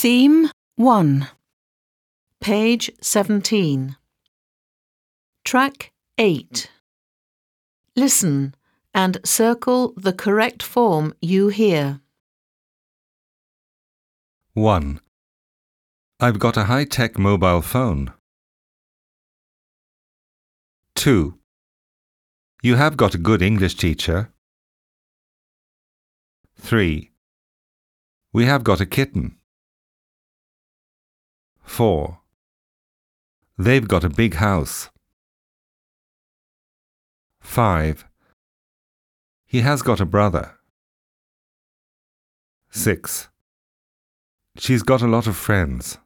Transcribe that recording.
Theme 1. Page 17. Track 8. Listen and circle the correct form you hear. 1. I've got a high-tech mobile phone. 2. You have got a good English teacher. 3. We have got a kitten. 4. They've got a big house. 5. He has got a brother. 6. She's got a lot of friends.